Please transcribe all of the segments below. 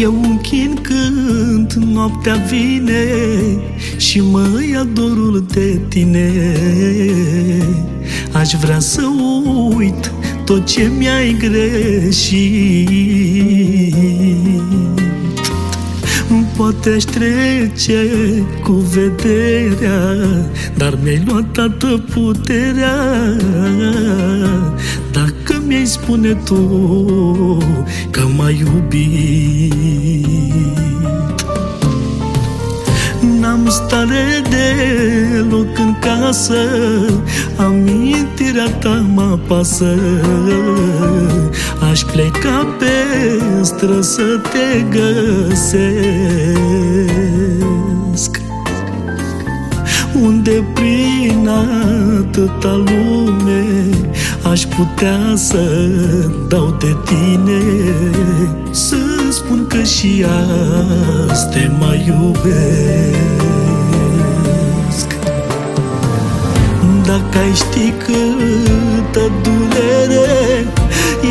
Eu închin când noaptea vine Și mă ia dorul de tine. Aș vrea să uit tot ce mi-ai greșit. Poate aș trece cu vederea Dar mi-ai luat toată puterea. Dacă mi-ai spune tu că m-ai iubit. N-am stare deloc în casă Amintirea ta mă pasă Aș pleca pe stră să te găsesc. Unde prin atâta lume Aș putea să dau de tine Să spun că și azi te mai iubesc. Dacă ai ști câtă durere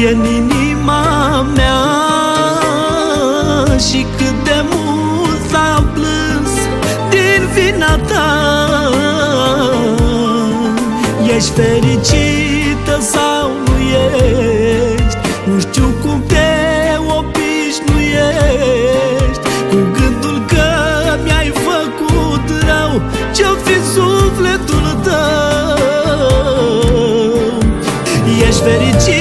E în inima mea Și cât de mult am plâns Din vina ta Ești fericită sau nu ești. Nu știu cum te obișnuiești. Cu gândul că mi-ai făcut rău Ce-o fi sufletul tău? Ești fericită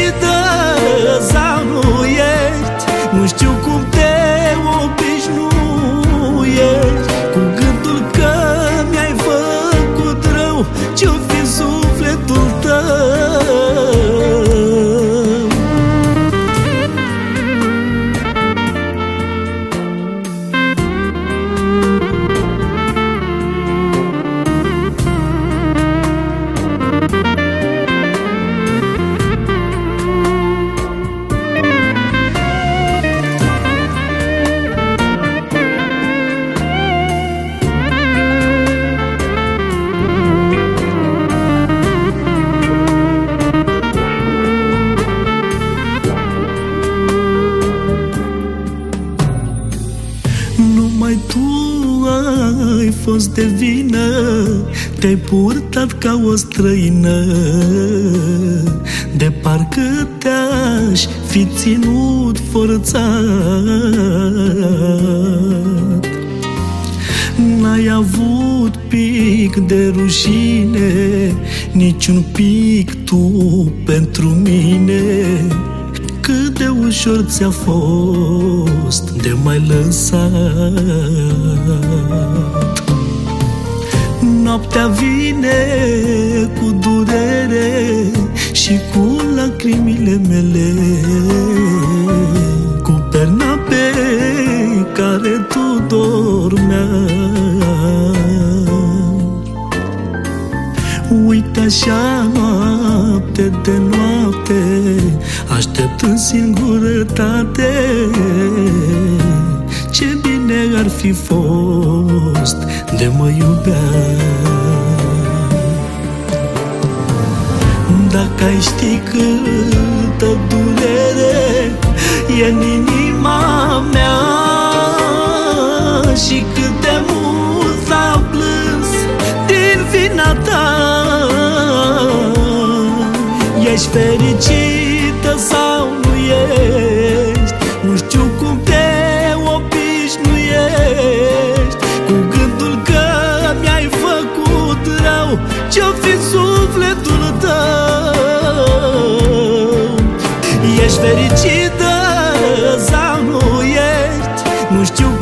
Numai tu ai fost de vină Te-ai purtat ca o străină. De parcă te-aș fi ținut forțat N-ai avut pic de rușine Niciun pic tu pentru mine cât de ușor ți-a fost de mai lăsat. Noaptea vine cu durere și cu lacrimile mele Uite așa noapte de noapte Aștept în singurătate. Ce bine ar fi fost de mă iubea. Dacă ai ști câtă durere E în inima mea Și cât de mult am plâns din vina ta Ești fericită sau nu ești? Nu știu cum te obișnuiești. Cu gândul că mi-ai făcut rău Ce-o fi sufletul tău? Ești fericită sau nu ești? Nu știu